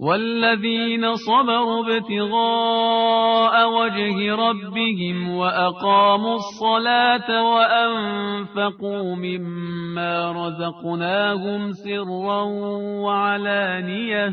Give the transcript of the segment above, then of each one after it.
والذين صبروا ابتغاء وجه ربهم وأقاموا الصلاة وأنفقوا مما رزقناهم سرا وعلانية.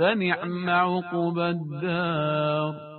فنعم عقبى الدار.